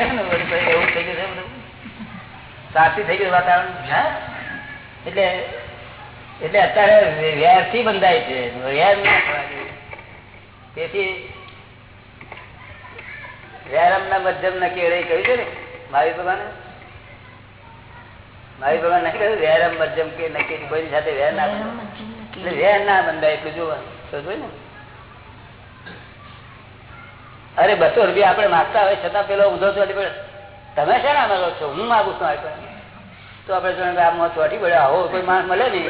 એવું થઈ ગયું છે સાચી થઈ ગયું વાતાવરણ. એટલે એટલે અત્યારે વેરથી બંધાય છે. વ્યાજ ના થવા તેથી વ્યાયામ ના મધ્યમ ના કેળે કહ્યું છે ને મારી ભગવાન? મારી ભગવાન નહીં કહ્યું વ્યારામ મધ્યમ કે નક્કી કોઈની સાથે વેર ના એટલે ના બંધાય એટલું જોવાનું. સમજો ને? અરે બસો રૂપિયા આપણે માગતા હોય છતાં પેલો ઉધો ચોટી પડે તમે છે ને માગો છો? હું માગું છું તો આપણે જોડે આ મોત ચોટી પડે આવો, કોઈ માણસ મળે નહીં.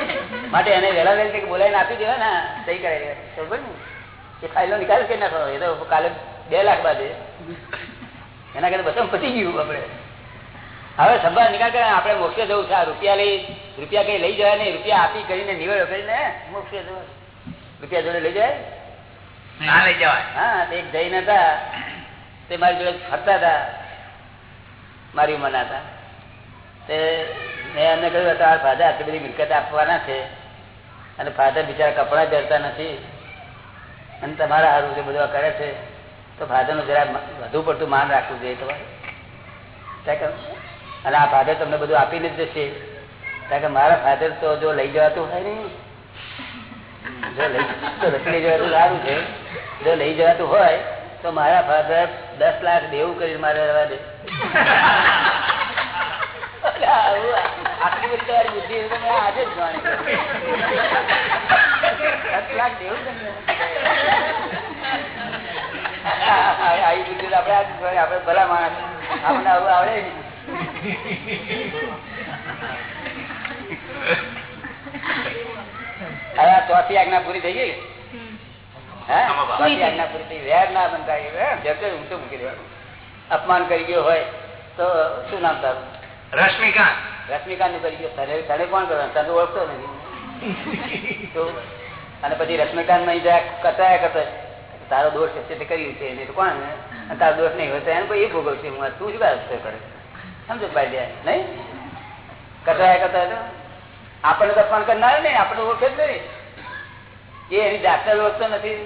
માટે એને વહેલા વહેલી કંઈક બોલાવીને આપી દેવા ને, સહી કરાવી બરોબર ને એ ફાઇલો નિકાલ કરી નાખો. એ તો કાલે બે લાખ બાદ. એના કરતા બધા પતી ગયું આપણે. હવે સંભાળ નિકાલ કરે આપણે મોક્ષે જવું છે. આ રૂપિયા લઈ, રૂપિયા કઈ લઈ જવાય નહીં. રૂપિયા આપી કરીને નિવેડો કરીને મોક્ષે જવું રૂપિયા જોડે લઈ જાય હા એક જૈન હતા. તે મારી જોડે ફરતા હતા. મારી ઉંમરના હતા. તે મેં એમને કહ્યું હતા આ ફાધર આટલી બધી મિલકત આપવાના છે અને ફાધર બિચારા કપડા જરતા નથી અને તમારા હારું જે બધું કરે છે, તો ફાધરનું જરા વધુ પડતું માન રાખવું જોઈએ તમારે. અને આ ફાધર તમને બધું આપીને જ જશે. કારણ કે મારા ફાધર તો જો લઈ જવાતું હોય ને જો લઈ જવાનું સારું છે. જો લઈ જવાતું હોય, તો મારા ફાધર દસ લાખ દેવું કરી મારે રહેવા દે. આટલી બધી આજે જ જાણી દસ લાખ દેવું આવી બુદ્ધિ આપડે ભલા માણસ. આપણને આવું આવડે હવે આ ચોથી આજ્ઞા પૂરી થઈ ગઈ? અપમાન કરી ગયો હોય તો શું નામ તારું? રશ્મિકાંત. રશ્મિકાંતનું કરી ગયો. તને કોણ કરવાનું તને ઓળખતો નથી. અને પછી રશ્મિકાંતમાં જાય કચાયા કરતો તારો દોષ હશે તે કર્યું છે. એને કોણ તારો દોષ નહીં હોય તો એને કોઈ એ ભોગવશે. હું તું શું કરે. કરે સમજો ભાઈ નહીં? કચાયા કરતા આપણને તો અપમાન કરનાર નહીં આપણે ઓળખે જ નહીં. એ એની જાતને ઓળખતો નથી.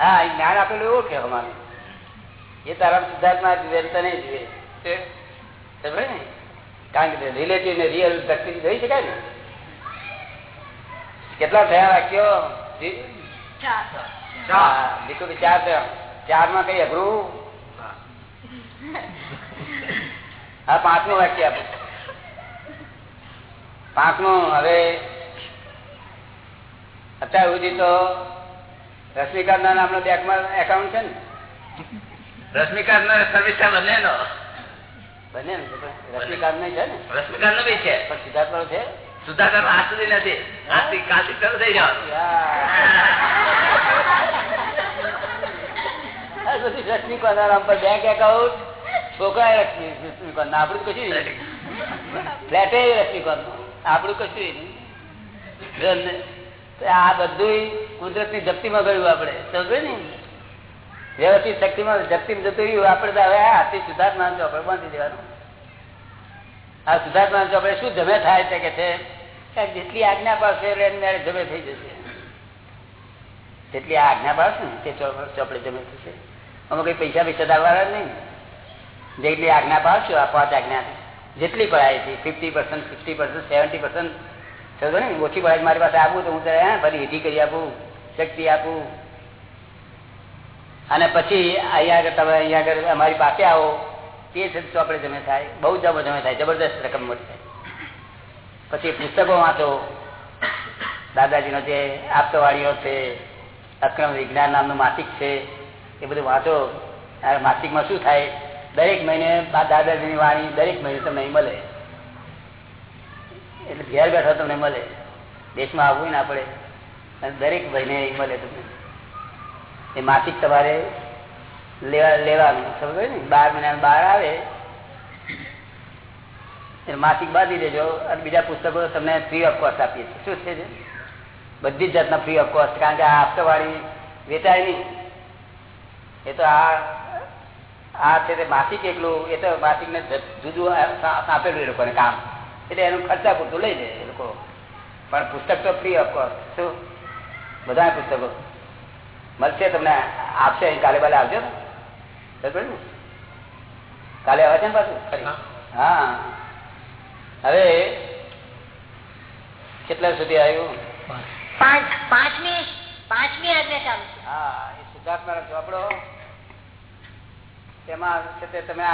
હા એ જ્ઞાન આપેલું ઓળખે અમારું. એ તારા સિદ્ધાર્થમાં જુએ તને જુએ. સમજે ને? કારણ કે રિલેટિવ ને રિયલ વ્યક્તિ જોઈ શકાય ને? કેટલા થયા વાક્યો? દીકુ ચાર. થયા ચારમાં કઈ અઘરું? હા પાંચમું વાક્ય આપું. પાંચમું હવે અત્યાર સુધી તો રશ્મિકાંત ના નામનો બેંકમાં એકાઉન્ટ છે ને. રશ્મિકાંત નો સર્વિસ બંને નો બને રશ્મિકાંત નહીં છે ને? રશ્મિકાંત નો બી છે. પણ સિદ્ધાર્થ વાળો છે? સુધાકર આજ સુધી નથી. આજથી કાલથી શરૂ થઈ જાવ. રશ્મિકાંત ના નામ પર બેંક એકાઉન્ટ છોકરા રશ્મિકાંત આપણું કશું ફ્લેટે રશ્મિકાંત આપણું કશું નહીં. આ બધું કુદરતની જપ્તીમાં ગયું આપડે સમજે ને? વ્યવસ્થિત શક્તિમાં જપ્તી જતું રહ્યું. આપડે હવે આથી સુધાર્થ નામ ચોપડે બાંધી દેવાનું. આ સુધાર્થ નામ ચોપડે શું જમે થાય છે કે છે? જેટલી આજ્ઞા પાડશે એટલે જમે થઈ જશે. જેટલી આજ્ઞા પાડશે ને, તે ચોપડે જમે થશે. અમે કઈ પૈસા પૈસા દાવવાના નહીં. જેટલી આજ્ઞા પાડશો, આ પાંચ આજ્ઞા જેટલી પડાય છે fifty percent sixty percent seventy percent સમજો ને? ઓછી પડાય મારી પાસે આપું તો હું ત્યારે ફરી વિધિ કરી આપું, શક્તિ આપું. અને પછી અહીંયા આગળ તમે અહીંયા આગળ અમારી પાસે આવો, તે આપણે જમે થાય, બહુ જબો જમે થાય, જબરદસ્ત રકમ મળશે પછી પુસ્તકો વાંચો. દાદાજીનો જે આપતવાળીઓ છે, અક્રમ વિજ્ઞાન નામનું માસિક છે, એ બધું વાંચો. માસિકમાં શું થાય? દરેક મહિને દાદાજીની વાણી દરેક મહિને તમને મળે. એટલે ઘેર બેઠા તમને મળે. દેશમાં આવવું ના પડે. દરેક મહિને મળે તમને. એ માસિક તમારે લેવા લેવાનું સમજ ને? બાર મહિના બહાર આવે. માસિક બાંધી દેજો અને બીજા પુસ્તકો તમને ફ્રી ઓફ કોસ્ટ આપીએ છીએ. શું છે બધી જ જાતના ફ્રી ઓફ કોસ્ટ કારણ કે આ હપ્તાવાળી વેચાય નહીં. એ તો આ આ છે તે માસિક એકલું એ તો માસિક ને જુદું આપેલું એ લોકોને કામ. એટલે એનું ખર્ચા પૂરતું લઈ જાય એ લોકો. પણ પુસ્તક તો ફ્રી ઓફ કોસ્ટ શું? બધા પુસ્તકો. મળશે તમને આપશે અહીં કાલે બાલે આવજો ને. કાલે આવે છે ને પાછું? હા. હવે કેટલા સુધી આવ્યું? પાંચ પાંચમી પાંચમી આજ્ઞા ચાલુ હા એ સિદ્ધાર્થ મારા ચોપડો તેમાં તમે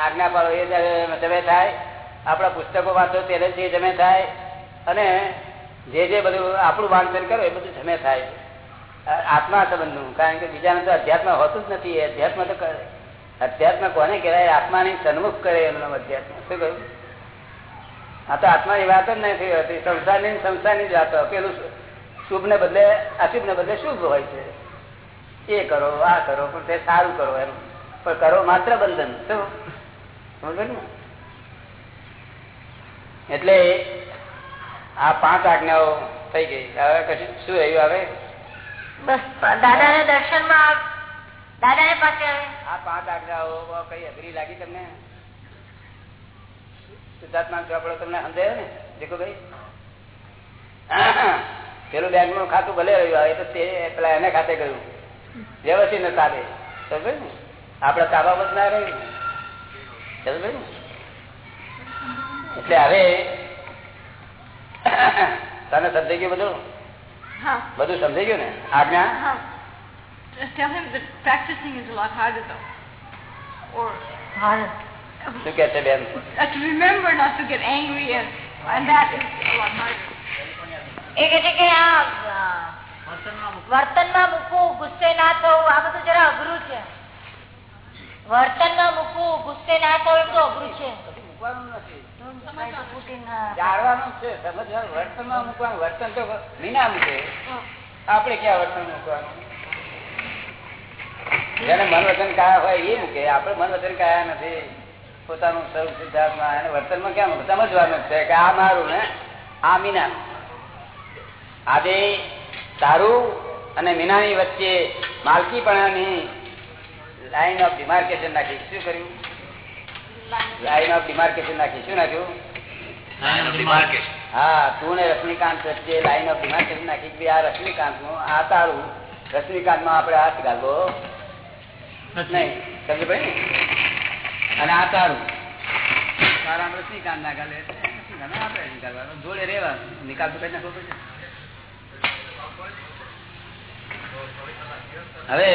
આજ્ઞા પાડો, એ જમે થાય. આપણા પુસ્તકો વાંચો તેને જે જમે થાય. અને જે જે બધું આપણું વાંચન કરો એ બધું જમે થાય. આત્મા સંબંધનું, કારણ કે બીજાને તો અધ્યાત્મ હોતું જ નથી. અધ્યાત્મ તો અધ્યાત્મ કોને કહેવાય? આત્માની સન્મુખ કરે એમનો અધ્યાત્મ. શું કહ્યું? આ તો આત્માની વાત જ નથી હોતી. સંસારની ને સંસારની જ વાત. પેલું શુભ ને બદલે અશુભ ને બદલે શુભ હોય છે. એ કરો, આ કરો, પણ તે સારું કરો એમ. પણ કરો માત્ર બંધન. શું? એટલે આ પાંચ આજ્ઞાઓ થઈ ગઈ. હવે કશું શું રહ્યું બસ પાસે આવે આ પાંચ આજ્ઞાઓ કઈ અઘરી લાગી તમને? સિદ્ધાર્થમાં ચોપડો તમને સમજાયો ને દેખો ભાઈ. પેલું બેંકનું ખાતું ભલે રહ્યું આવે તો તે પેલા એને ખાતે ગયું વ્યવસ્થિત ને સાથે સમજ ને? આપડે ના રહ્યું સમજે ને એટલે હવે તને સમજાઈ ગયું બધું. બધું સમજાઈ ગયું ને આજ્ઞા Huh. Just tell him that practicing is a lot harder though. Or હા શું કે છે બેન uh, to remember not to get angry and, and that is a lot harder. એ કે છે કે આ અ, વર્તનમાં મૂકવું ગુસ્સે ના થવું આ બધું જરા અઘરું છે વર્તનમાં મૂકવું ગુસ્સે ના થવું તો અઘરું છે. વર્તન આપણે ક્યાં વર્તન નથી. પોતાનું સૌ વર્તનમાં કેમ સમજવાનું છે કે આ મારું ને આ મીના. આજે તારું અને મીનાની વચ્ચે માલકીપણાની લાઈન ઓફ ડિમાર્કેશન નાખી. શું કર્યું? લાઈન ઓફ ડિમાર્કેશન નાખી. શું નાખ્યું. હા તું ને રશ્મિકાંત વચ્ચે લાઈન ઓફ ડિમાર્કેશન નાખી. કે આ રશ્મિકાંતનું આ તારું. રશ્મિકાંતમાં આપડે હાથ ગાલવો નહીં. સમજ ભાઈ અને આ તારું. તારા રશ્મિકાંત ના ગાલે. જોડે રહેવાનું નિકાલ તો કઈ નાખવો પડશે. હવે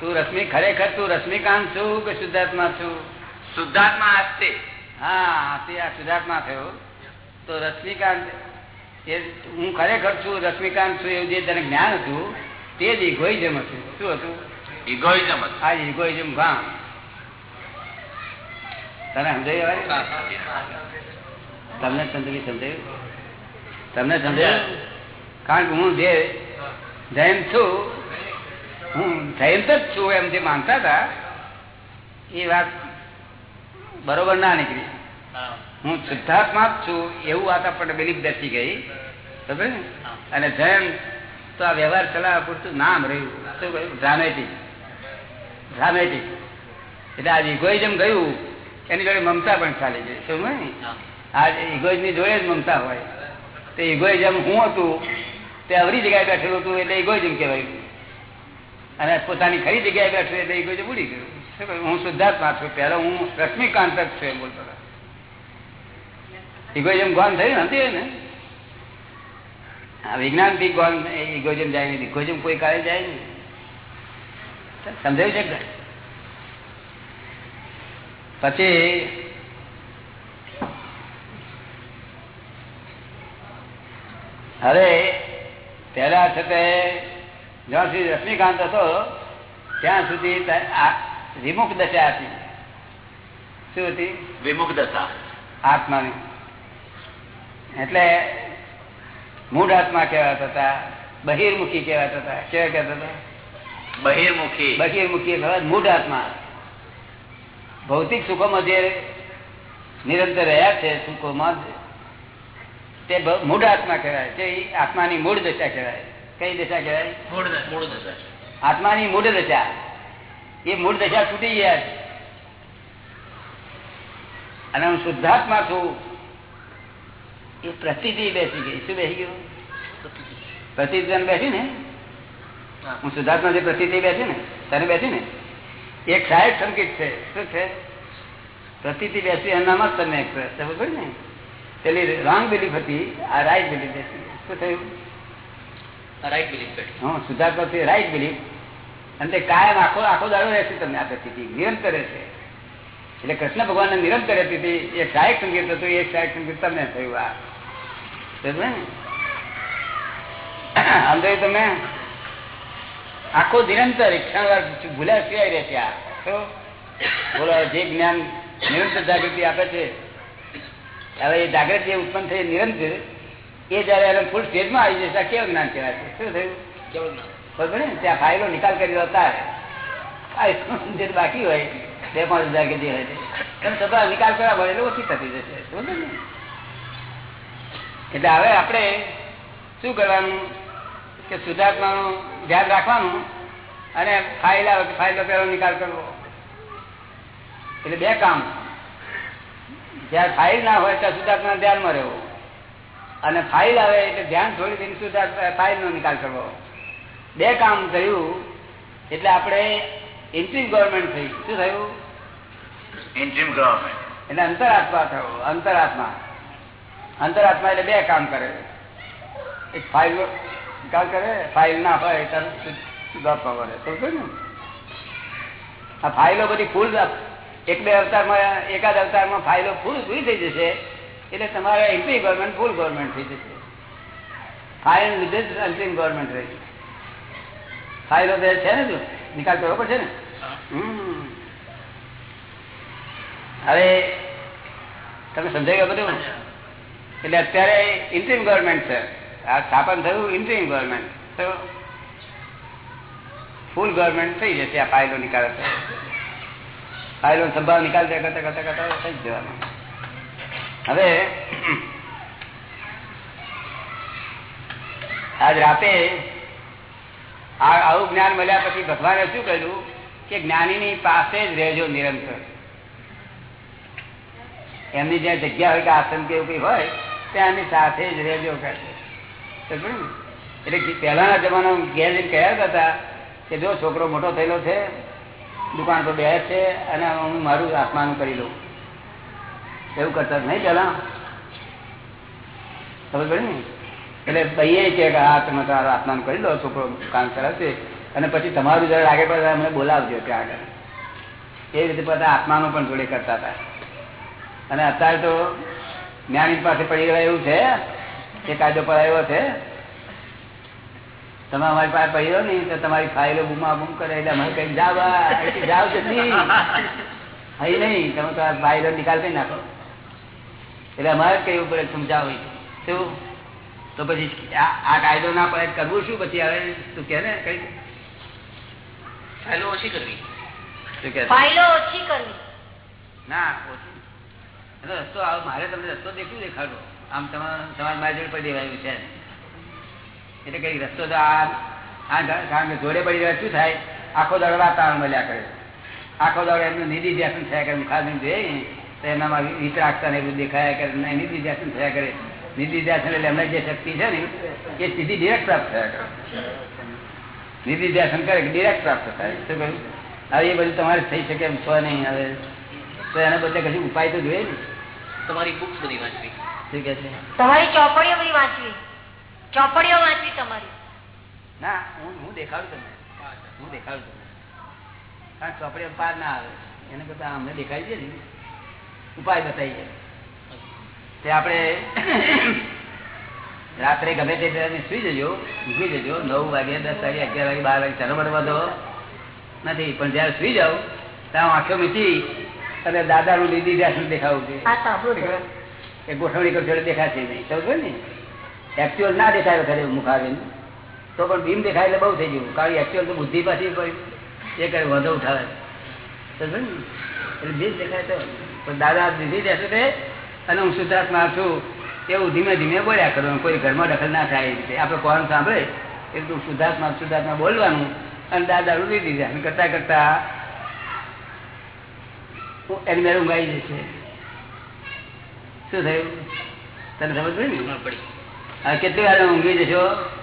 તું રશ્મિ ખરેખર તું રશ્મિકાંત છું કે શુદ્ધાત્મા છું? શુદ્ધાત્મા આસ્તે હા તે આ શુદ્ધાત્મા થયો. તો રશ્મિકાંત એ હું ખરેખર છું રશ્મિકાંત છું એવું જે તને જ્ઞાન હતું તે જ ઇગોઇઝમ હતું. શું હતું? ઇગોઇઝમ હા ઇગોઇઝમ હા. તને સમજાય? તમને સંતરી સમજાયું? તમને સમજાયું? કારણ કે હું જે જૈન છું હું જૈન જ છું એમ જે માનતા હતા. એ વાત બરોબર ના નીકળી. હું. શુદ્ધાત્મા જ છું એવું વાત આપણને બિલીફ બેસી ગઈ. બરાબર ને અને જૈન તો આ વ્યવહાર ચલાવવા પૂરતું નામ રહ્યું. શું કહ્યું? ડ્રામેટિક ડ્રામેટિક એટલે આજે ઇગોઇઝમ ગયું એની જોડે મમતા પણ ચાલી ગઈ. શું ને આ ઇગોઇઝની જોડે જ મમતા હોય. તો ઇગોઇઝમ હું હતું? તે અવરી જગ્યાએ બેઠેલું હતું એટલે ઇગોઇઝમ કહેવાયું. અને પોતાની ખરી જગ્યાએ બેઠું એટલે કોઈ ઉડી ગયું. હું શુદ્ધાત્મા છું. પહેલા હું રશ્મિકાંત જ છું એમ બોલતો. ઇગોઇઝમ ગોન થયું નથી ને વિજ્ઞાનથી ગોન ઇગોઇઝમ જાય નહીં ઇગોઇઝમ કોઈ કાળે જાય નહીં. સમજાયું છે પછી હવે પેલા છે તે જ્યાં સુધી રશ્મિકાંત હતો ત્યાં સુધી વિમુખ દશા હતી શું હતી? વિમુખ દશા. આત્માની. એટલે મૂળ આત્મા કહેવાતા હતા બહિર્મુખી કહેવાતા હતા. કેવા કહેતા હતા? બહિર્મુખી. બહિર્મુખી મૂળ આત્મા. ભૌતિક સુખોમાં જે નિરંતર રહ્યા છે સુખોમાં તે મૂળ આત્મા કહેવાય તે એ આત્માની મૂળ દશા કહેવાય. કઈ દશા કહેવાય? આત્માની મૂળ દશા. એ મૂળ દશા છૂટી ગયા છે. અને હું શુદ્ધાત્મા છું. એ પ્રતિથી બેસી ગઈ. શું બેસી ગયું? પ્રતિથી. બેસી ને? હું. શુદ્ધાત્મા જે પ્રતિથી બેસી ને? તને બેસી ને? એક સાહેબ સંકેત છે. શું છે? પ્રતિથી બેસી એનામાં જ તમે સમજ ને? પેલી રોંગ બિલીફ હતી આ રાઈટ બિલીફ બેસી શું થયું? રાઈટ બિલીફ અને તે કાયમ આખો આખો દાડો રહેશે તમને આ પ્રતિ નિરંતર રહેશે એટલે કૃષ્ણ ભગવાન નિરંતર હતી એક સહાયક સંગીત હતું એક સહાયક સંગીત તમને થયું આ. તમે આખો નિરંતર ભૂલ્યા સિવાય રહે આ. તો બોલો જે જ્ઞાન નિરંતર જાગૃતિ આપે છે, હવે એ જાગૃતિ ઉત્પન્ન થઈ નિરંતર એ જયારે એને ફૂલ સ્ટેજમાં આવી જશે, કેવું જ્ઞાન કહેવાય? શું થયું? બરોબર ને ત્યાં ફાઇલો નિકાલ કરી જે બાકી હોય, બે પાંચ હજાર કે જે હોય. તમે છતાં નિકાલ કરવા મળે એટલે ઓછી થતી જશે? સમજો ને એટલે હવે આપણે શું કરવાનું? કે સુધાર્થમાનું ધ્યાન રાખવાનું અને ફાઇલ આવે ફાઇલો પહેલો નિકાલ કરવો. એટલે બે કામ. જ્યાં ફાઇલ ના હોય, ત્યાં શુદ્ધાત્મા ધ્યાનમાં રહેવું. અને ફાઇલ આવે એટલે ધ્યાન છોડી દઈને શું ફાઇલ નો નિકાલ કરવો. બે કામ થયું એટલે આપણે ઇન્ટ્રીમ ગવર્મેન્ટ થઈ શું થયું? ઇન્ટ્રીમ ગવર્મેન્ટ એટલે અંતરાત્મા થયો અંતરાત્મા. અંતરાત્મા એટલે બે કામ કરે. એક ફાઇલ નિકાલ કરે ફાઇલ ના હોય ત્યારે સુધારવા પડે સમજો ને આ ફાઇલો બધી ફૂલ એક બે અવતારમાં એકાદ અવતારમાં ફાઇલો ફૂલ પૂરી થઈ જશે. એટલે તમારે એન્ટ્રી ગવર્મેન્ટ ફૂલ ગવર્મેન્ટ થઈ જશે. ફાઇલ લીધે અંતિમ ગવર્મેન્ટ રહી ફાઇલો છે ને જો? નિકાલ કરવો પડશે ને? હવે તમે સમજાઈ ગયા બધું? એટલે અત્યારે ઇન્ટ્રીમ ગવર્મેન્ટ છે. આ સ્થાપન થયું ઇન્ટ્રીમ ગવર્મેન્ટ. તો ફૂલ ગવર્મેન્ટ થઈ જશે આ ફાઇલો નિકાલ. ફાઇલો સંભાવ નિકાલ કરતા કરતા કરતા થઈ જવાનું. હવે, આજ રાતે આવું જ્ઞાન મળ્યા પછી ભગવાને શું કહ્યું કે જ્ઞાનીની પાસે જ રહેજો નિરંતર. એમની જ્યાં જગ્યા હોય કે આસન કે એવું કઈ હોય, ત્યાં એમની સાથે જ રહેજો કહે? એટલે પહેલાના જમાનામાં ઘેર કહેતા હતા કે જો છોકરો મોટો થયેલો છે, દુકાન પર બે છે, અને હું મારું આત્માનું કરી લઉં. એવું કરતા નહીં પેલા? ખબર પડે ને? એટલે ભાઈએ કે હા તમે તમારું આત્માન કરી લો છોકરો કામ કરાવશે. અને પછી તમારું જરા આગળ પડે અમને બોલાવજો ત્યાં આગળ. એ રીતે બધા આત્માનો પણ જોડે કરતા હતા. અને અત્યારે તો જ્ઞાની પાસે પડી ગયા એવું છે એ કાયદો પડાયો છે. તમે અમારી પાસે પડી રહ્યો ને તો તમારી ફાઇલો બુમા બુમ કરે એટલે અમારે કઈ જાવ આ, જાવ જલ્દી અહીં નહીં તમે તો ફાઇલો નિકાલ કઈ નાખો. એટલે અમારે કહેવું પડે સમજાવી શું? તો પછી આ આ કાયદો ના પડે કરવું શું? પછી હવે તું કે ને કઈ? ફાઇલો ઓછી કરવી. શું કે ફાઇલો ઓછી કરવી. ના ઓછી. એટલે રસ્તો આવો મારે તમને રસ્તો દેખું દેખાડો. આમ તમારે તમારે મારી જોડે પડી દેવાયું છે. એટલે કઈ રસ્તો તો આ કારણ કે જોડે પડી રહ્યા શું થાય? આખો દાડો વાતાવરણ મળ્યા કરે. આખો દાડો એમનું નિધિ ધ્યાસન થયા કરે મુખાગ્નિ જોઈએ એનામાં વિતરાગતા ને એવું દેખાયા કરે ને નિધિધ્યાસન થયા કરે. નિધિધ્યાસન એટલે એમને જે શક્તિ છે ને એ સીધી ડિરેક્ટ પ્રાપ્ત થયા કરે. નિધિધ્યાસન કરે ડિરેક્ટ પ્રાપ્ત થાય. શું કહ્યું? હવે એ બધું તમારે થઈ શકે એમ છો નહીં હવે. તો એના બદલે કશું ઉપાય તો જોઈએ ને. તમારી બુક્સ બધી વાંચવી. શું કે છે? તમારી ચોપડીઓ બધી વાંચવી. ચોપડીઓ વાંચવી તમારી. ના હું હું દેખાડું તમને. હું દેખાડું તમને. કારણ ચોપડીઓ ચોપડી પાર ના આવે. એને કરતા અમને દેખાડી છે ને. ઉપાય બતાવીએ. તે આપણે રાત્રે ગમે તે સુઈ જજો ઊંઘી જજો નવ વાગે દસ વાગે અગિયાર વાગે બાર વાગે ચાલો વધો નથી પણ જયારે સુઈ જાવ ત્યાં આંખો મીચી અને દાદાનું લીધી ધ્યાન દેખાવું છે. એ ગોઠવણી કરશો દેખાશે નહીં. સમજો ને? એકચ્યુઅલ ના દેખાય ખરે મુખ આવીને તો પણ બીમ દેખાય એટલે બહુ થઈ ગયું. કારણ એકચ્યુઅલ તો બુદ્ધિ પાછી એ કરે વધુ ઉઠાવે. સમજો ને? એટલે બીજ દેખાય તો. પણ દાદા દીધી દેશે તે અને હું શુદ્ધાત્મા છું એવું ધીમે ધીમે બોલ્યા કરવાનું કોઈ ઘરમાં દખલ ના થાય એ આપણે કોણ સાંભળે? એટલું શુદ્ધાત્મા શુદ્ધાત્મા બોલવાનું અને દાદાનું લીધી ધ્યાન કરતા કરતા એની મેળ ઊંઘાઈ જશે શું થયું? તને સમજ પડી ને? પડી. હવે કેટલી વાર ઊંઘી જશો?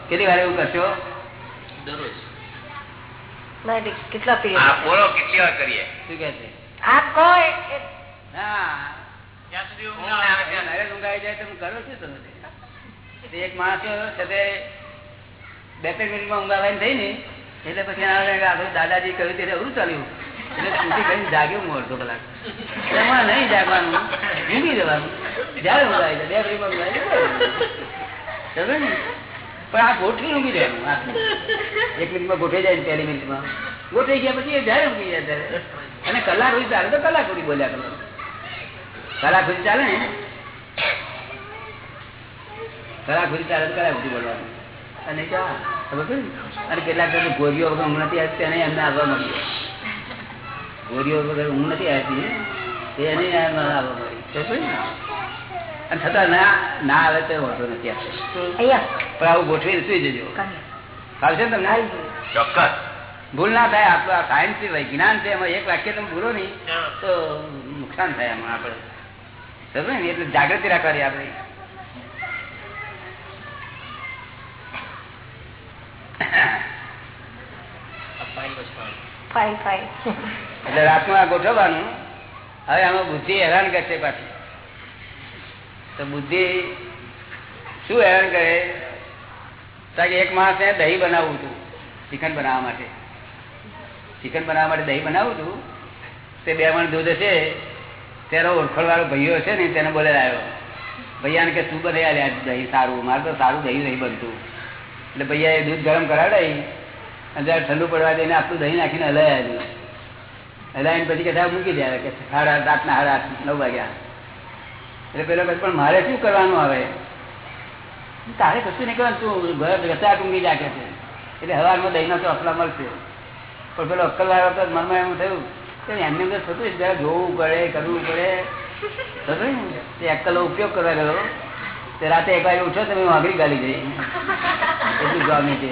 કેટલી વાર એવું કરશો? દરરોજ. કેટલા આ પીરિયડ બોલો કેટલી વાર કરીએ? શું કે છે? આપ કહો સુધી એક માણસ બે ત્રણ મિનિટમાં ઊંઘા આવવાની થઈ ને એટલે પછી દાદાજી કહ્યું ત્યારે એવું ચાલ્યું એટલે છૂટી કરીને જાગ્યો હું અડધો કલાક. એમાં નહીં જાગવાનું ઊંઘી જવાનું. જયારે ઊંઘ આવી બે મિનિટમાં ને? પણ આ ગોઠવી ઊંઘી જવાનું એક મિનિટમાં ગોઠવી જાય ને પહેલી મિનિટમાં. ગોઠવી ગયા પછી જયારે ઊંઘી જાય ત્યારે. અને કલાક સુધી ચાલે તો કલાક સુધી બોલ્યા કરો. કલાક સુધી ચાલે ને? કલાક સુધી ચાલે તો કલાક સુધી બોલવાનું. અને ક્યાં? ખબર પડી? અને કેટલાક જણ ગોરીઓ વગર ઊંઘ નથી આવતી તેને એમને આવવા મળ્યો. ગોરીઓ વગર ઊંઘ નથી આવતી તેને આવવા મળી ખબર પડી? ને? અને છતાં ના ના આવે તો વાંધો નથી આવતો. પણ આવું ગોઠવી સુઈ જજો. કાંઈ. ફાવશે ને તમને ચોક્કસ. ભૂલ ના થાય આપણું આ સાયન્સ છે જ્ઞાન છે એમાં એક વાક્ય તમે ભૂલો નહીં. તો નુકસાન થાય એમાં આપણે. સમજે ને? એટલે જાગૃતિ રાખવાની આપણે. એટલે રાતનું આ ગોઠવવાનું. હવે આમાં બુદ્ધિ હેરાન કરશે પાછી. તો બુદ્ધિ શું હેરાન કરે? કે એક માણસે દહીં બનાવવું હતું ચિકન બનાવવા માટે. ચિકન બનાવવા માટે દહીં બનાવવું હતું તે બે મણ દૂધ છે તેનો ઓળખણ વાળો ભાઈઓ છે ને, તેને બોલે આવ્યો ભૈયાને કે, તું બને દહીં સારું, મારે તો સારું દહીં નહીં બનતું. એટલે ભૈયા એ દૂધ ગરમ કરાવડાવી અને જયારે ઠંડુ પડવા દઈને આટલું દહીં નાખીને હલાય આવ્યું હલાવીને પછી કથા મૂકી દે, કે સાડા રાતના સાડા આઠ, નવ વાગ્યા. એટલે પેલો કહે, પણ મારે શું કરવાનું આવે? તારે કશું નહીં કરવાનું, તું ઘર રસ્તા ટૂંગી રાખે છે. એટલે હવારમાં દહીંનો તો અફલા મળશે. પણ પેલો અક્કલ આવ્યો તો મનમાં એમ થયું એમની અંદર થતું જરા જોવું પડે, કરવું પડે? તે અક્કલનો ઉપયોગ કરવા ગયો. તે રાતે એક વાગે ઉઠો તમે વાઘરી ગાલી જઈ એટલું ગમી છે.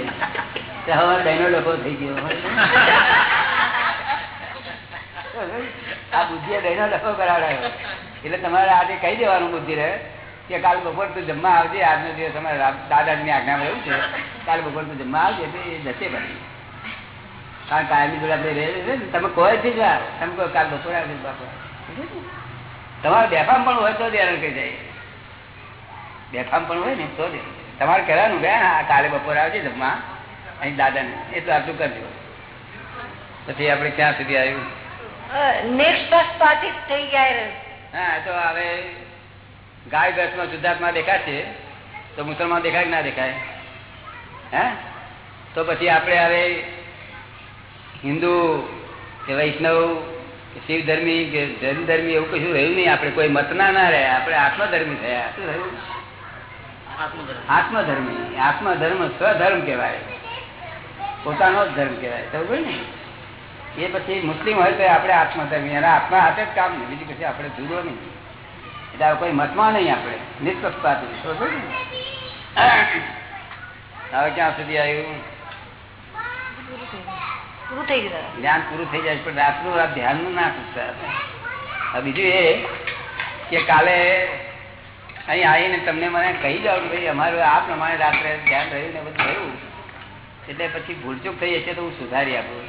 તે હવે બહેનો લોકો થઈ ગયો. આ બુદ્ધિએ બહેનો ડખો કરાવડાયો એટલે તમારે આજે કહી દેવાનું બુદ્ધિ રહે કે કાલ બપોર તું જમવા આવજે. આજનો દિવસ તમારે દાદાજીની આજ્ઞામાં એવું છે. કાલ બપોર તું જમવા આવજે એટલે એ જશે પછી. કારણ કાયમી જોડે આપણે રહે ને તમે કોઈ થી જા તમે કોઈ કાલ બપોરે આવી તમારે બેફામ પણ હોય તો જ હેરાન કરી જાય. બેફામ પણ હોય ને તો જ. તમારે કહેવાનું કે હા કાલે બપોરે આવજે જમવા. અહીં દાદાને. એ તો આટલું કરજો. પછી આપણે ક્યાં સુધી આવ્યું? નેક્સ્ટ બસ પાછી થઈ જાય હા તો હવે ગાય ગસમાં શુદ્ધાત્મા દેખાશે તો મુસલમાન દેખાય કે ના દેખાય? હે? તો પછી આપણે હવે હિન્દુ કે વૈષ્ણવ કે શિવ ધર્મી કે જૈન ધર્મી એવું કશું રહ્યું નહીં. આપણે કોઈ મતના ના રહે આપણે આત્મધર્મી થયા. શું રહ્યું? આત્મધર્મી. આત્મધર્મ. સ્વધર્મ કહેવાય. પોતાનો જ ધર્મ કહેવાય. સમજ ને? એ પછી મુસ્લિમ હોય તો આપણે આત્મધર્મી. અને આત્મા હાથે જ કામ નહીં. બીજું પછી આપણે જુદો નહીં. એટલે કોઈ મતમાં નહીં આપણે. નિષ્પક્ષપાતી. હવે ક્યાં સુધી આવ્યું? પૂરું થઈ ગયું. જ્ઞાન પૂરું થઈ જાય પણ રાતનું રાત ધ્યાનનું ના પૂછતા બીજું એ કે કાલે અહીં આવીને તમને મને કહી જાવ કે ભાઈ અમારું આ પ્રમાણે રાત્રે ધ્યાન રહ્યું ને બધું થયું. એટલે પછી ભૂલચૂક થઈ હશે તો હું સુધારી આપું.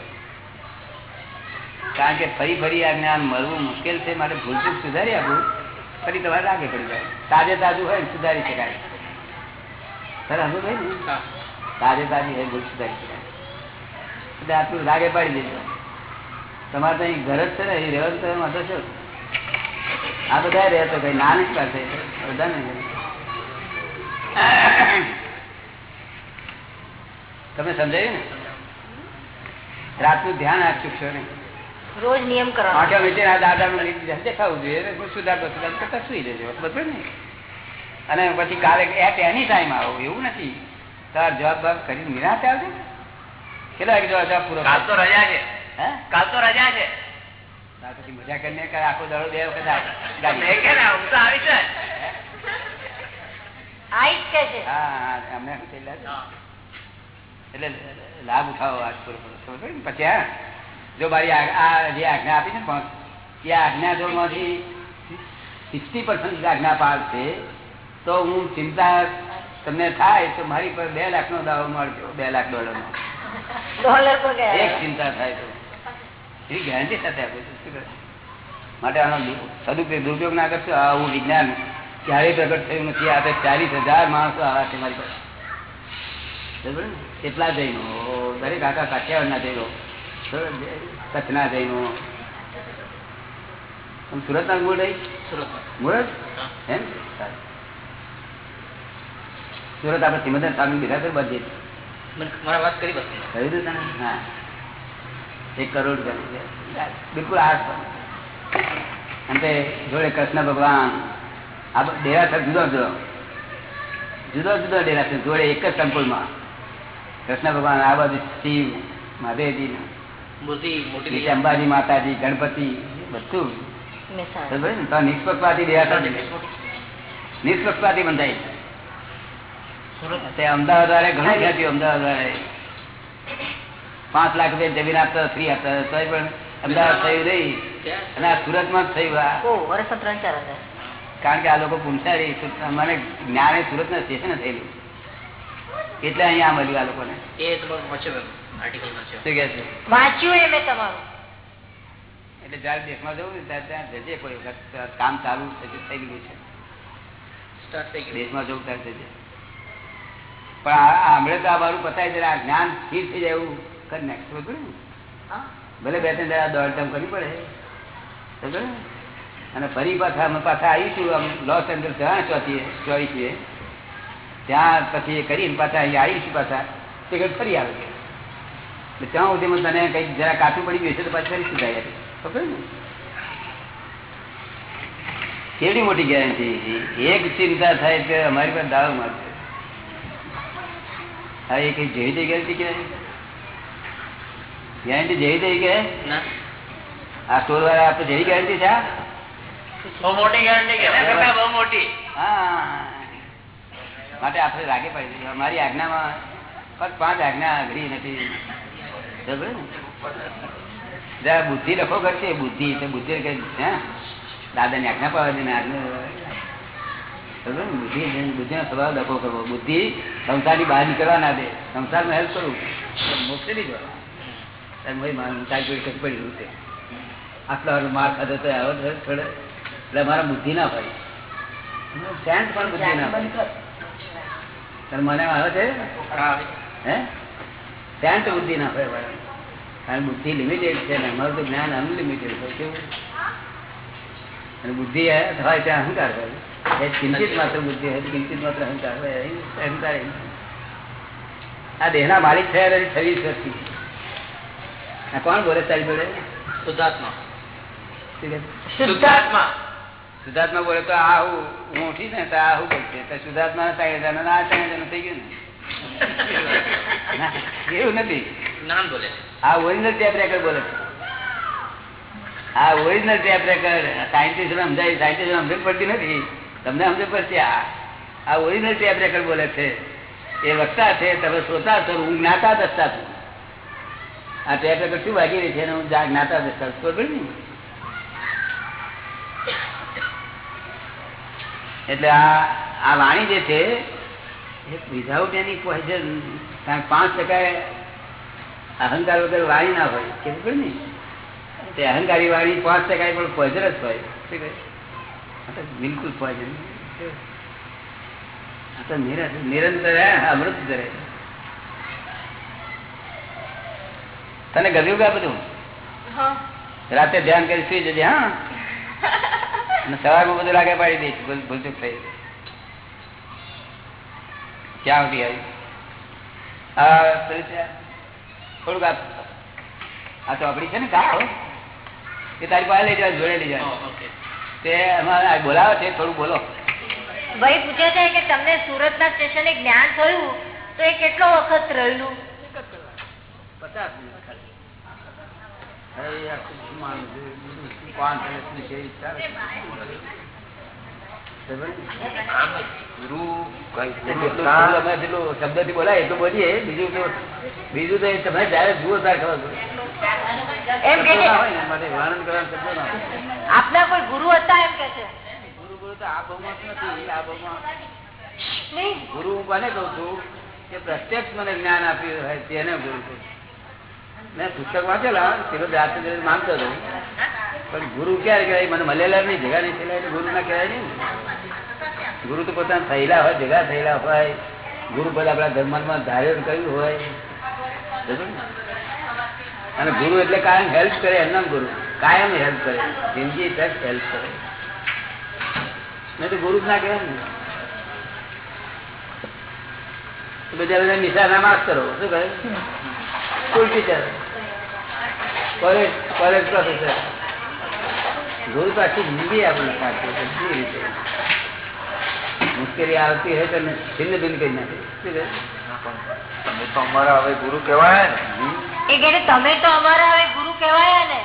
કારણ કે ફરી ફરી આ જ્ઞાન મળવું મુશ્કેલ છે માટે ભૂલચૂક સુધારી આપું. ફરી તમારે રાગે પડી જાય. તાજે તાજું હોય ને સુધારી શકાય. સર હજુ ભાઈ તાજે તાજી હોય ભૂલ સુધારી શકાય. એટલે આટલું રાગે પાડી દેજો. તમારે તો અહીં ઘર જ છે ને એ રહેવાનું તો એમાં તો શું? આ બધા રહે તો કઈ ના નથી પાસે બધા ને તમે સમજાયું ને? રાતનું ધ્યાન આપશું છો ને? રોજ નિયમ કરો આખા મીચે આ દાદાનું લીધું. દેખાવું જોઈએ? સુધારતો સુધાર કરતા સુઈ જજો. બધું ને અને પછી કાલે એટ એની ટાઈમ આવો. એવું નથી. તાર જવાબ બાબ કરીને નિરાતે આવજો કેટલા વાગે જવા પૂરો કાલ તો રજા છે. કાલ તો રજા છે. પછી મજા કરીને આખો દાડો બે વખત? એટલે લાભ ઉઠાવો આજ પૂરો? પછી હા. જો મારી આ આ જે આજ્ઞા આપી છે ને એ આજ્ઞા જો માંથી સિક્સટી પર્સન્ટ આજ્ઞા પાડશે તો હું ચિંતા તમને થાય તો મારી પર બે લાખ નો દાવો મળજો બે લાખ ડોલર નો ડોલર પર એક ચિંતા થાય તો. એવી ગેરંટી સાથે આપું છું. શું માટે આનો સદુપયોગ દુરુપયોગ ના કરશો આવું વિજ્ઞાન ક્યારેય પ્રગટ થયું નથી. આ તો ચાલીસ હજાર માણસો આવ્યા છે મારી પાસે? કેટલા જૈનો દરેક આખા કાઠિયાવાડના જૈનો બરાબર? કચ્છના જૈનો સુરત ના મૂળ રહી સુરત એમ? સારું. સુરત આપણે સિમંદર સામે બીજા બધી બધીએ કરોડ બિલકુલ આઠ જોડે કૃષ્ણ ભગવાન આ ડેરા જુદો જુદો. જુદો જુદો છે જોડે એક જ સંકુલમાં. કૃષ્ણ ભગવાન આ બાજુ શિવ મહાદેવજી અંબાજી માતાજી ગણપતિ બધું. નિષ્પક્ષપાતી ડેરાસર નિષ્પક્ષપાતી બંધાય. તે અમદાવાદ વાળે ઘણું ખ્યાતિ અમદાવાદ વાળે પાંચ લાખ રૂપિયા જમીન આપતા ફ્રી આપતા. હતા. તોય પણ અમદાવાદ થયું નહીં. અને આ સુરતમાં જ થયું આ. કારણ કે આ લોકો પુંસારી મને જ્ઞાને સુરતના સ્ટેશન થયેલું. એટલે અહીંયા મળ્યું આ લોકોને. એટલે જયારે દેશમાં જવું ને ત્યારે ત્યાં જજે કોઈ વખત. કામ ચાલુ થઈ થઈ ગયું છે. સ્ટાર્ટ થઈ ગયું. દેશમાં જવું ત્યારે જજે. પણ આ આ હમણાં તો આ મારું પતાય જરા જ્ઞાન સ્થિર થઈ જાય એવું કરી નાખ? હા. ભલે બે ત્રણ જરા દોડધામ કરવી પડે? અને ફરી પાછા અમે પાછા આવીશું આમ લોસ એન્જલ્સ જવાના ચોથી ચોવીસીએ. ત્યાં પછી કરીને પાછા અહીંયા આવીશું પાછા. તે કંઈક ફરી આવે છે. ત્યાં સુધીમાં તને કંઈક જરા કાચું પડી ગયું છે તો પાછી ફરી જાય ખબર ને? કેવડી મોટી ગેરંટી એક ચિંતા થાય કે અમારી પાસે દાવ મારશે. હા એ કઈ જેવી ગેરંટી કહેવાય ગેરંટી જેવી થઈ કે? આ સ્ટોર વાળા આપણે જેવી ગેરંટી છે બહુ મોટી ગેરંટી બહુ મોટી. હા માટે આપણે રાગે પડી અમારી આજ્ઞામાં ફક્ત પાંચ આજ્ઞા અઘરી નથી. બુદ્ધિ લખો કરશે બુદ્ધિ બુદ્ધિ કઈ હે? દાદાની આજ્ઞા પાડે ને આજ્ઞા. ને? બુદ્ધિ નો સ્વભાવ લખો કરવો. બુદ્ધિ સંસારની બહાર નીકળવા ના દે. સંસારમાં હેલ્પ કરવું મોક્ષે નહીં જવા તારી જોડે પડી રહ્યું છે. આટલા વાર માર ખાધો તો આવો થોડે. એટલે મારા બુદ્ધિ ના ભાઈ. સેન્ટ પણ બુદ્ધિ ના ભાઈ. મને આવે છે? હા? સેન્ટ બુદ્ધિ ના ભાઈ બુદ્ધિ લિમિટેડ છે ને અમારું તો જ્ઞાન અનલિમિટેડ હોય કેવું? બુદ્ધિ હોય ત્યાં અહંકાર હોય એ માત્ર બુદ્ધિ હોય કિંચિત માત્ર અહંકાર હોય અહંકાર આ દેહના માલિક થયા છવ્વીસ વર્ષથી આ કોણ બોલે તારી જોડે? શુદ્ધાત્મા. શુદ્ધાત્મા. શુદ્ધાત્મા બોલે તો આ હું હું ઉઠી ને તો આ હું બોલશે. તો શુદ્ધાત્મા ના થઈ ગયું ને? એવું નથી. નામ બોલે આ ઓરિજિનલ ટેપ રેકર્ડ બોલે આ ઓરિજિનલ ટેપ રેકર્ડ સાયન્ટિસ્ટ સમજાય સાયન્ટિસ્ટ સમજણ પડતી નથી. તમને સમજ પડશે આ ઓરિજિનલ ટેપ રેકર્ડ બોલે છે. એ વક્તા છે, તમે શ્રોતા છો, હું જ્ઞાતા દસતા છું. આ ટેપ રેકર્ડ શું વાગી રહી છે હું જ્ઞાતા દસતા છું. ખબર ને? એટલે આ આ વાણી જે છે વિધાઉટ એની ક્વેશ્ચન કારણ પાંચ ટકા અહંકાર વગર વાણી ના હોય. કેવું ને? તે અહંકારી વાણી પાંચ ટકા પણ ક્વેશ્ચન જ હોય બિલકુલ પોઈઝન આ તો નિરંતર અમૃત કરે. તને ગમ્યું કે બધું? હા. રાતે ધ્યાન કરી સુઈ જજે હા? અને સવારમાં બધું લાગે પાડી દઈશ ભૂલ- ભૂલચૂક થઈ ક્યાં સુધી આવી? થોડુંક આ તો આપડી છે ને કા એ તારી પાસે લઈ જાય જોડે લઈ જાય ઓકે. તે અમારે બોલાવે છે થોડું બોલો. ભાઈ પૂછે છે કે તમને સુરત ના સ્ટેશને જ્ઞાન થયું? તો એ કેટલો વખત રહેલું? પચાસ બોલાય એટલું બોલીએ. બીજું તો બીજું તો તમે જયારે જુઓ ત્યારે ખબર પડે. એમ કે. આપના કોઈ ગુરુ હતા એમ કે છે ગુરુ ગુરુ તો આ ભાવમાં નથી આ ભાવમાં ગુરુ હું કોને કઉ છું કે પ્રત્યક્ષ મને જ્ઞાન આપ્યું હોય તેને ગુરુ છું. મેં પુસ્તક વાંચેલા પેલો જાતે માનતો હતો પણ ગુરુ ક્યારે કહેવાય મને મળેલા નહીં ભેગા નહીં થયેલા ગુરુ ના કહેવાય નહીં. ગુરુ તો પોતાના થયેલા હોય ભેગા થયેલા હોય ગુરુ બધા આપણા ધર્મમાં ધારણ કર્યું હોય? અને ગુરુ એટલે કાયમ હેલ્પ કરે એમના ગુરુ. કાયમ હેલ્પ કરે. જિંદગી તક હેલ્પ કરે. નહીં તો ગુરુ જ ના કહેવાય ને. બધા બધા નિશાના માસ્તરો શું કહે? School teacher. College college professor ગુરુ તો આખી જિંદગી આપણને સાચી રીતે? મુશ્કેલી આવતી હોય તો ભિન્ન ભિન્ન કરી નાખે. શું કહે? તો અમારા હવે ગુરુ કહેવાય ને? એ કે તમે તો અમારા હવે ગુરુ કહેવાયા ને.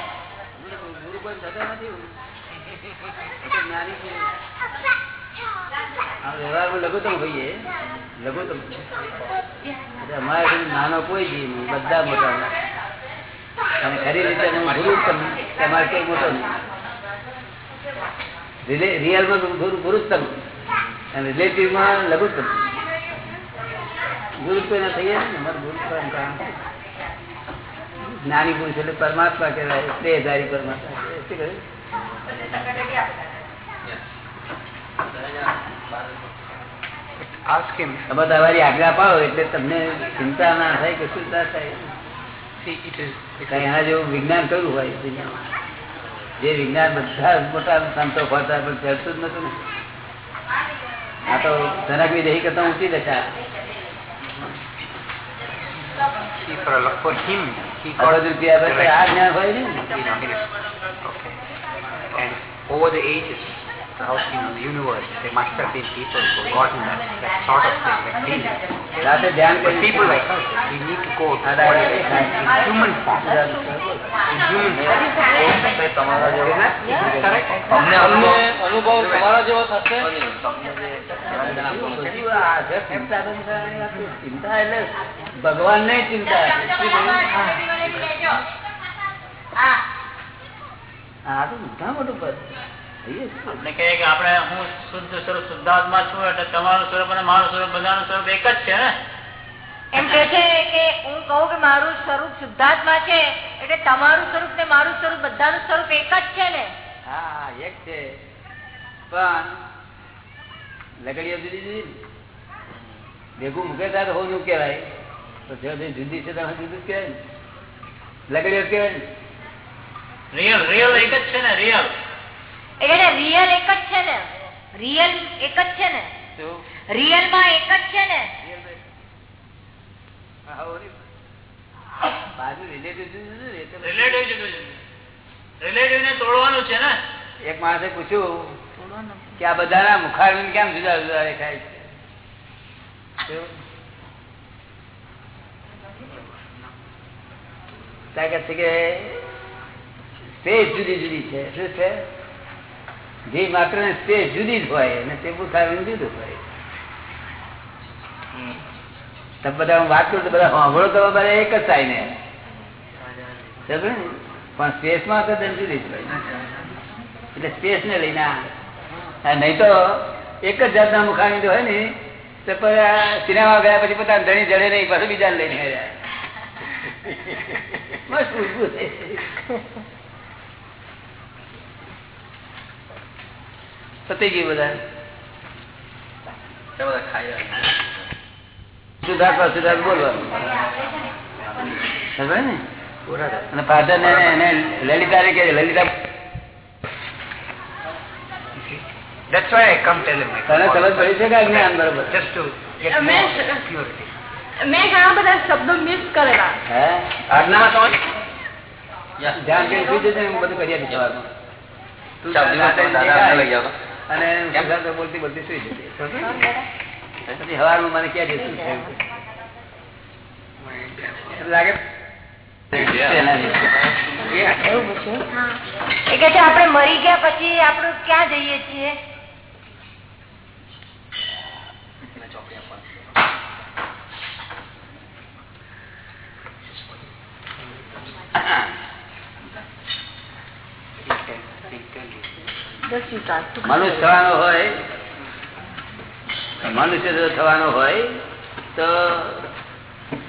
ગુરુ કોઈ થતો નથી લઘુત્તમ હોઈએ. લઘુત્તમ. અમારે નાનો કોઈ જ બધા મોટા ખરી રીતે ગુરુત્તમ તમારે કઈ મોટો રિયલમાં ગુરુ ગુરુત્તમ અને રિલેટિવમાં લઘુત્તમ. ગુરુ કોઈ ના થઈએ ને, અમારે ગુરુત્વ. જ્ઞાની પુરુષ એટલે પરમાત્મા કહેવાય તે હજારી પરમાત્મા શું કહ્યું? તમે તમારી આજ્ઞા પાડો એટલે તમને ચિંતા ના થાય કે શું ના થાય. એના જેવું વિજ્ઞાન કયું હોય દુનિયામાં? જે વિજ્ઞાન બધા મોટા સંતો ફરતા પણ ચડતું જ નતું ને. આ તો જનક વિદેહી કરતા ઊંચી દશા. See for, for him he got crore રૂપિયા આપે તો આ જ્ઞાન હોય ને you know, he is- okay. And over the ages, out in the universe, there must have been people who have gotten that, that sort of thing, that feeling. રાતે ધ્યાન કરી people like us, we need to go to દાદા body in human form. In human form. તમારા જેવો Correct? અમને અનુભવ તમારા જેવો થશે બધું ચિંતા એટલે ભગવાન ને ચિંતા? આ તો મોટા મોટું પદ. આપણે કહીએ કે આપણે હું શુદ્ધ સ્વરૂપ શુદ્ધાત્મા છું એટલે તમારું સ્વરૂપ અને મારું સ્વરૂપ બધાનું સ્વરૂપ એક જ છે ને? એમ કે છે કે હું કહું કે મારું સ્વરૂપ શુદ્ધાત્મા છે એટલે તમારું સ્વરૂપ ને મારું સ્વરૂપ બધાનું સ્વરૂપ એક જ છે ને? હા એક છે. પણ લગડીઓ જુદી જુદી ને. ભેગું મૂકે ત્યારે હોનું કહેવાય? તો જો જુદી છે તમે જુદું કહેવાય ને. લગડીઓ કહેવાય ને. રિયલ રિયલ એક જ છે ને રિયલ એ કે રિયલ એક જ છે ને? રિયલ એક જ છે ને? રિયલમાં એક જ છે ને? એટલે એક માણસે પૂછ્યું કે આ બધાના મુખારવિંદ કેમ જુદા જુદા દેખાય છે કે સ્પેસ જુદી જુદી છે. શું છે? જે માત્ર સ્પેસ જુદી જ હોય અને તે મુખારવિંદ જુદું હોય. તમે બધા હું વાત કરું તો બધા સાંભળો તો બધા એક જ થાય ને. ને? પણ સ્પેસમાં તો જુદી જ હોય. એટલે સ્પેસ ને લઈને નહીં તો એક જ જાતના મુખામી હોય ને. તો સિનેમા ગયા પછી પોતાના ધણી જડે નહીં પાછું બીજાને લઈને મસ્ત ઊભું છે. પતી ગયું બધા સુધાર્થવા સુધાર્થ બોલવાનું સમજાય ને અને ફાધર ને એને લલિતા ને કે Lalita That's why I come tell him. I તને come સમજ પડી છે કે જ્ઞાન બરોબર Just to get અમે- more purity. મેં ઘણા બધા શબ્દો મિસ કરેલા હે આજ્ઞા ધ્યાન કરીને સુઈ જજે હું બધું કરી આપીશ સવારમાં. તું દાદા લઈ જાઓ અને બોલતી બોલતી સુઈ જતી. પછી સવારમાં મને ક્યાં જતું લાગે એ કે છે આપણે મરી ગયા પછી આપણે ક્યાં જઈએ છીએ? મનુષ્ય થવાનો હોય મનુષ્ય જો થવાનો હોય તો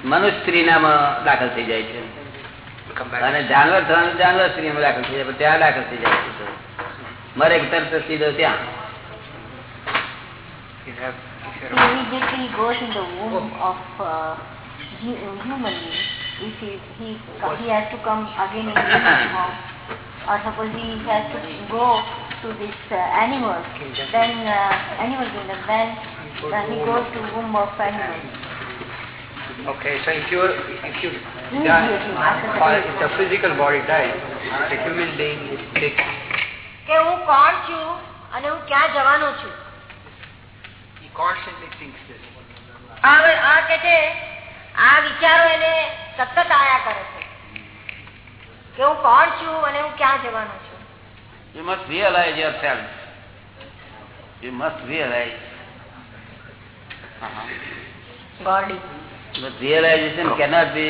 મનુષ્ય સ્ત્રીનામાં દાખલ થઈ જાય છે. અને જાનવર થવાનું જાનવર સ્ત્રીમાં દાખલ થઈ જાય પણ ત્યાં દાખલ થઈ જાય સીધો. મરે તરત સીધો ત્યાં have, if He the uh, he, he, has to come again in human form. Or suppose he has to go to these uh, animals, then uh, animals in the van, then uh, he goes to womb of animals. Okay, so if you if you die, or if the physical body dies, the human being is sick. કે હું કોણ છું અને હું ક્યાં જવાનો છું he constantly thinks this. આ આ કે છે આ વિચારો એને સતત આયા કરે છે કે હું કોણ છું અને હું ક્યાં જવાનો છું You must realize yourself. You must realize. Uh-huh. ગોડી But realization cannot be.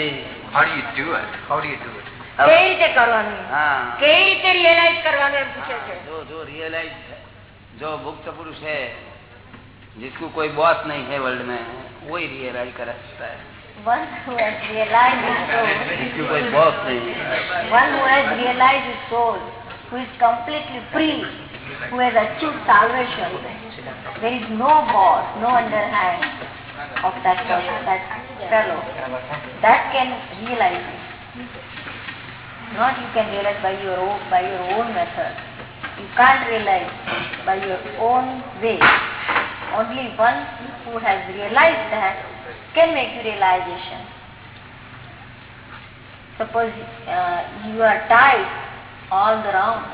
How do you do it? How do you do it? કેવી રીતે કરવાનું हाँ કેવી રીતે રિયલાઇઝ કરવાનું એમ પૂછે છે जो जो रियलाइज जो मुक्त पुरुष है जिसको कोई बॉस नहीं है वर्ल्ड में वही रियलाइज कर सकता है One who has realized his soul, जिसको कोई बॉस नहीं है one who has realized his soul, Who is completely free, who has achieved salvation. There is no boss, no underhand of that person, that fellow. That can realize it. Not you can realize by your own, by your own method. You can't realize by your own way. Only one who has realized that can make you realization. Suppose uh, you are tied all the round.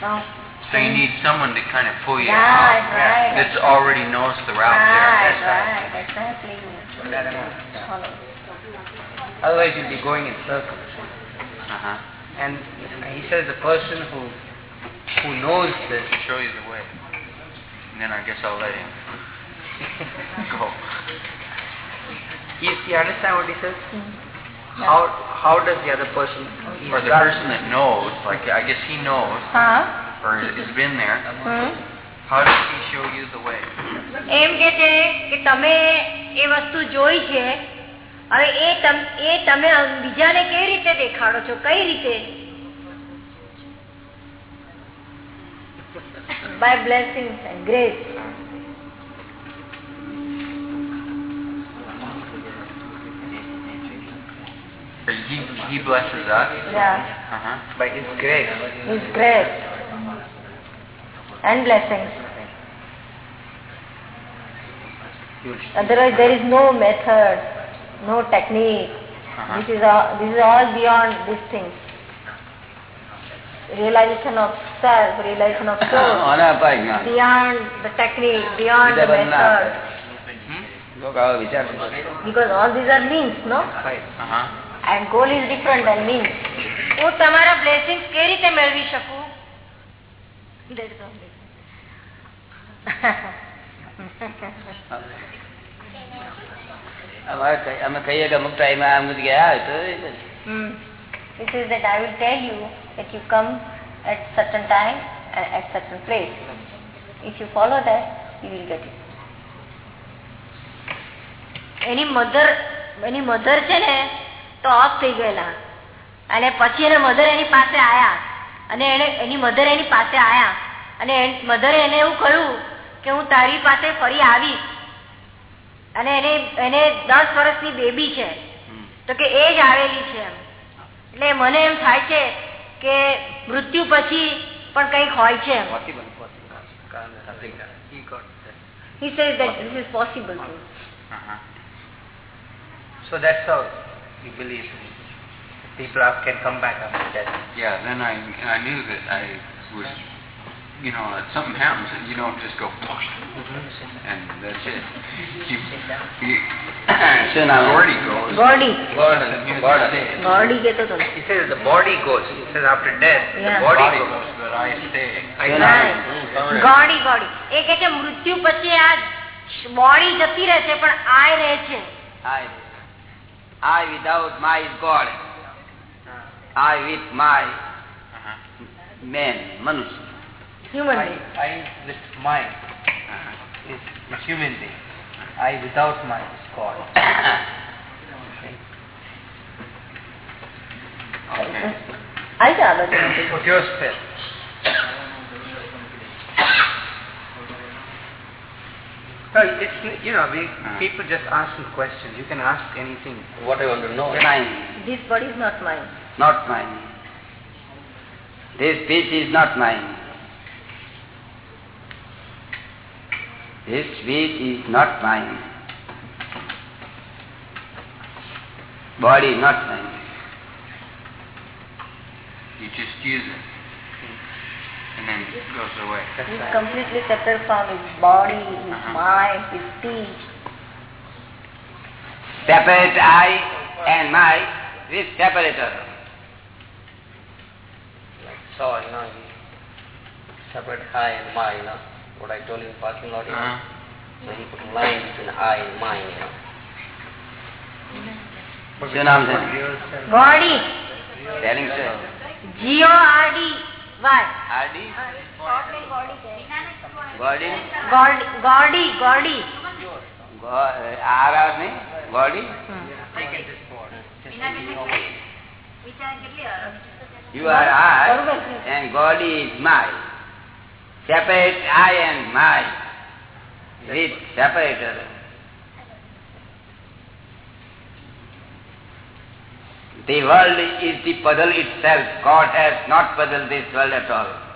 Now, So you need someone to kind of pull you Right, out right. that already knows the route right, there. right, exactly. Follow. Otherwise, you'll be going in circles. Uh-huh. And he says the person who who knows this To show you the way. And then I guess I'll let him go. You, you understand what he says? How how does the other person? he's Or the got- person that knows, like I guess he knows, હા or has been there, hmm. how does he show you the way? એમ કે છે કે તમે એ વસ્તુ જોઈ છે હવે એ તમ એ તમે બીજાને કેવી રીતે દેખાડો છો કઈ રીતે by blessings and grace He, he blesses us. Yeah. Uh-huh. By His grace. His grace. And blessings. Otherwise there is no method, no technique. Uh-huh. This, is all, this is all beyond these things. Realization of self, realization of soul. beyond the technique, beyond the method. Hmm? Because all these are means, no? Uh-huh. And goal is different than means. હું તમારા blessings કેવી રીતે મેળવી શકું is. અમે કહીએ કે અમુક ટાઈમે આમ ગયા તો. Hmm. He says that I will tell you that you come at certain time and at certain place. If you follow that, you will get it. Any mother any mother છે ને તો ઓફ થઈ ગયેલા. અને પછી એને mother એની પાસે આયા. અને એને એની મધર એની પાસે આયા. અને મધરે એને એવું કહ્યું કે હું તારી પાસે ફરી આવીશ. અને એને એને દસ વર્ષની બેબી છે. તો કે એ જ આવેલી છે એટલે મને એમ થાય છે કે મૃત્યુ પછી પણ કંઈક હોય છે. He says that. This is possible. Uh-huh. So that's how he believes people have, can come back after death. Yeah, then I I knew that I was, you know, that something happens and you don't just go, and that's it. You, you, શું નામ? Gordy goes. Body. Gordon, Gordon. Body કહેતો હતો ને. He says the body goes. He says after death, Yeah. the body Body goes. goes, but I stay. I શું know. નામ? Body, body. એ કે છે મૃત્યુ પછી આ બોડી જતી રહે છે પણ આય રહે છે I, I without my God. I with my man, manush. Human I, being. I with my is human being. I without my God. I got It's, you know, we, ah. people just ask you questions. You can ask anything. What I want to know. Mine. This body is not mine. Not mine. This piece is not mine. This speech is not mine. Body not mine. use it and then it goes away. That's He's right. completely separate from his body, his uh -huh. mind, his speech. Separate I and my, this separator. Like so, you know, he separate I and my, you know, what I told him parking lot, you know. Uh -huh. So he put line between I and mine, you know. What's your name? Gordy. Telling sir. G-O-R-D. You are I and God is my. Separate I and my with separator. The world is the puzzle itself. God has not puzzled this world at all.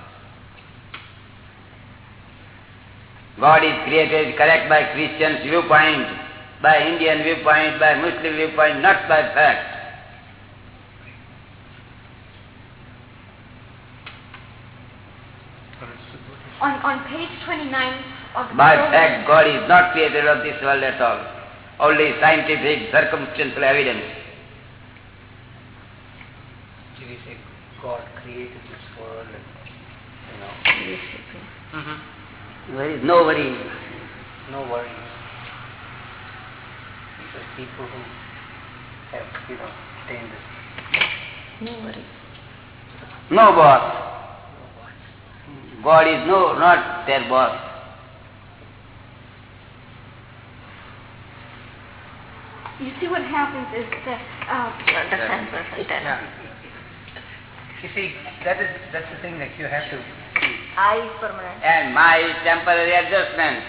God is created correct by Christian's viewpoint, by Indian viewpoint, by Muslim viewpoint, not by fact. On, on page 29 of the By fact, God is not creator of this world at all. Only scientific, circumstantial evidence. Did you say God created this world and, you know, Mm-hmm. There is no worry. no worries. These are people who have, you know, attained this. No boss. God is no, not their boss. You see what happens is that uh, Understand perfect. Yeah. You see, that is that's the thing that you have to See. I is permanent. And my is temporary adjustment.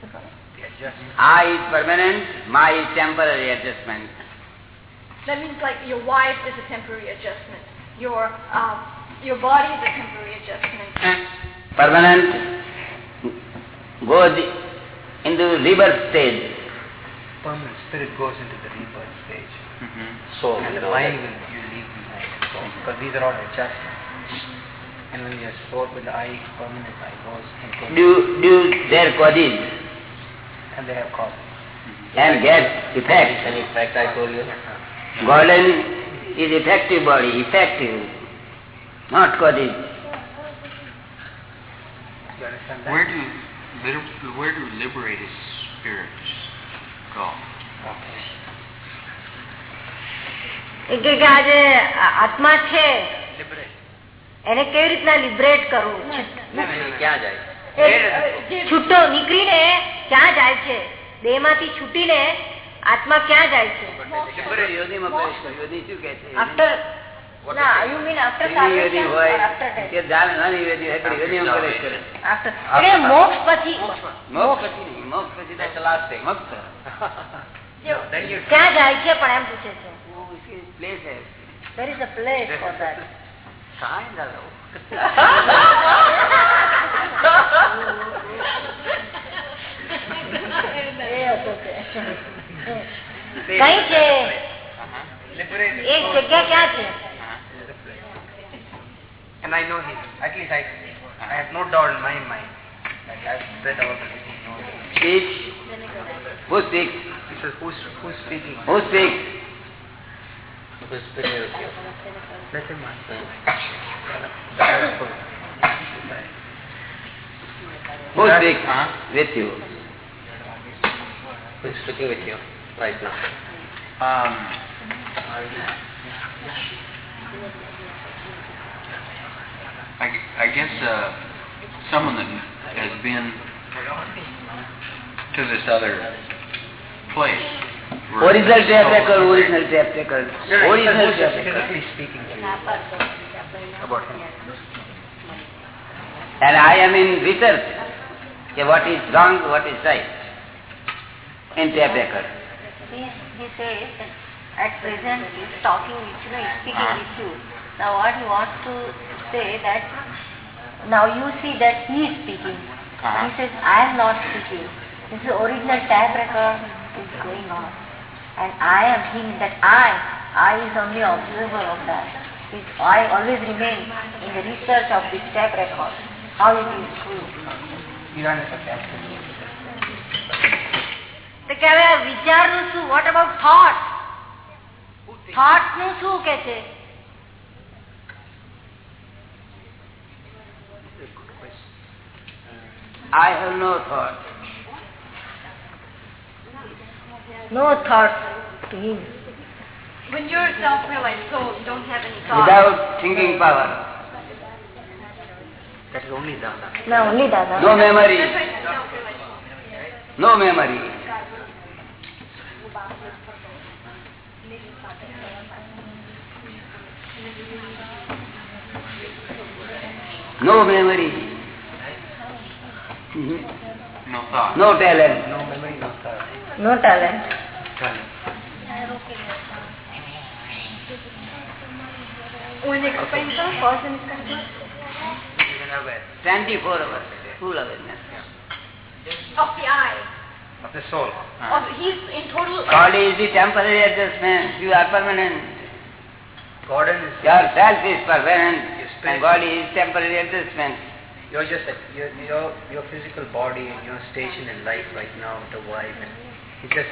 adjust. I is permanent, my is temporary adjustment. that means like your wife is a temporary adjustment. Your um, your body is a temporary adjustment. Permanent goes into rebirth stage. Permanent spirit goes into the rebirth stage. Mm-hmm. So, And you the know, mind that- will you leave behind. So, because these are all adjustments. And when you're stored with the eye, permanent eye goes and goes. Do, do their causes And they have causes. and get effect. any effect I told you. Golden is effective body, effective, not causes. You understand that? Where do liber- where do liberated spirits go? Okay. એ કે કે આ જે આ- આત્મા છે. એને કેવી રીતના લિબરેટ કરવું? ક્યાં જાય? છૂટો નીકળીને ક્યાં જાય છે? દેહમાંથી છૂટીને આત્મા ક્યાં જાય છે? મોક્ષ પછી. ક્યાં જાય છે પણ એમ પૂછે છે. places. There is a place for that. Kind of. yes, okay. કઈ છે એક જગ્યા ક્યાં છે And I know him. At least I, I have no doubt in my mind. Like I've read about it. things. Speak. Who speaks? He says, who's, who's speaking? Who speaks? Who's speaking with you? Let him answer. Who speaks with you? Who's speaking with you right now? Um, I, I guess uh, someone that has been to this other place. Original tape recorder, original tape recorder, Original tape recorder. speaking to you about him. And I am in research. Okay, what is wrong, what is right. In tape recorder. He, he says that at present he is talking with you, know, he's speaking ah. with you. Now what he wants to say that now you see that he is speaking. Uh-huh. He says, I am not speaking. This is original tape recorder is going on. And I am him that I, I is only observer of that. Is I always remain in the research of this tape record. How it is true. You don't have to ask him. તો કે હવે વિચારનું શું vote about thought thought નું શું કે છે I have no thought. no thoughts to him. When your self-realized soul, you don't have any thoughts. Without thinking power. That is only Dada. No, only Dada. No memory. No memory. No memory. No thought. No talent. No memory, no thought. No talent. When they explain the cause and effect Even 24 hours. Full awareness. of the eye, of the soul. of he's in total. Body is the temporary adjustment. You are permanent. Gordon is Yourself is permanent. And body is temporary adjustment. you're just a, your your your physical body and your station in life right now the wife and it's just an એ કે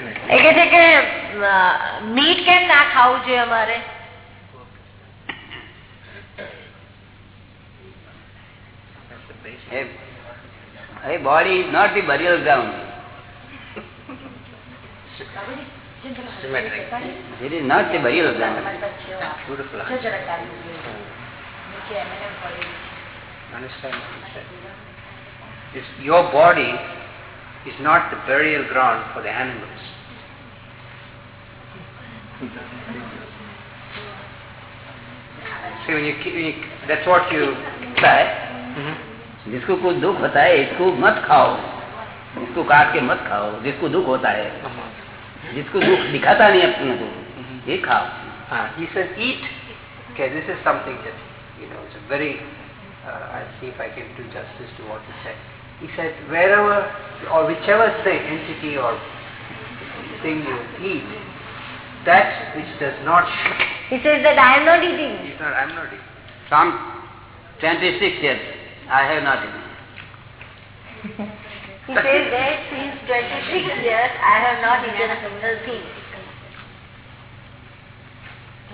છે કે meet કેમ ના ખાવું જોઈએ અમારે a body is not the burial ground. It is not the burial ground. Beautiful. Understand. It's, your body is not the burial ground for the animals. See, when you, keep- when you that's what you. होता है जिसको कुछ दुख होता है इसको मत खाओ इसको काट के मत खाओ जिसको दुख होता है जिसको दुख दिखाता नहीं अपने को ये खाओ Uh, he says, eat. Okay, this is something that, you know, it's a very, uh, I'll see if I can do justice to what he said. He said, wherever or whichever is the entity or thing you eat, that which does not, He says that I am not eating. is not, I'm not eating. From 26 years I have not eaten. He says that since 26 years I have not eaten a single thing.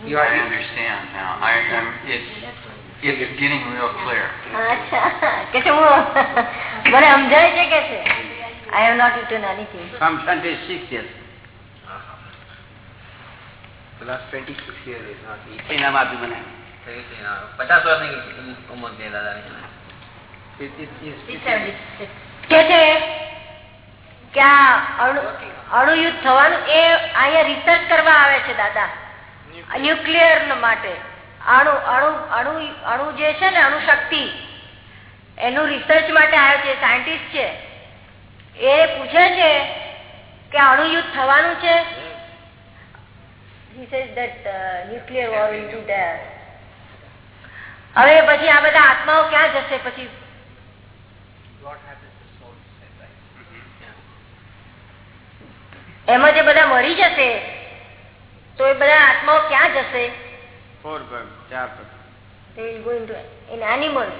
You I understand now. I am. It's clear. હું મને સમજાય છે કે છે I have not written anything. From 26 years. The last 26 years is not easy. ઇનામ આપ્યું મને પચાસ વર્ષની ઉંમર છે દાદાની કે છે કે આ અણુયુદ્ધ થવાનું એ અહીંયા રિસર્ચ કરવા આવે છે દાદા ન્યુક્લિયર માટે અણુ અણુ અણુ અણુ જે છે ને અણુશક્તિ એનું રિસર્ચ માટે આવ્યો છે સાયન્ટિસ્ટ છે એ પૂછે છે કે અણુયુદ્ધ થવાનું છે uh. હવે પછી આ બધા આત્માઓ ક્યાં જશે પછી? એમાં જે બધા મરી જશે તો એ બધા આત્માઓ ક્યાં જશે Four birds, ચાર bird. they will go into in animals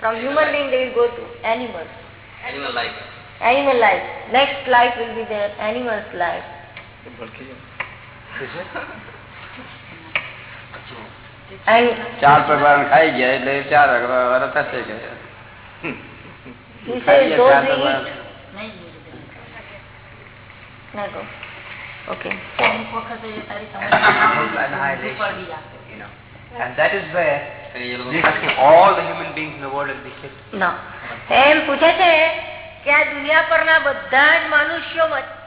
from human being they will go to animals Animal life. animal life next life will be their animals life ચાર પ્રકાર ખાઈ ગયા એટલે ચાર વરસ થશે કે And that is where this, all the human beings in the world will be killed. no એમ પૂછે છે કે આ દુનિયા પરના બધા જ મનુષ્યો વચ્ચે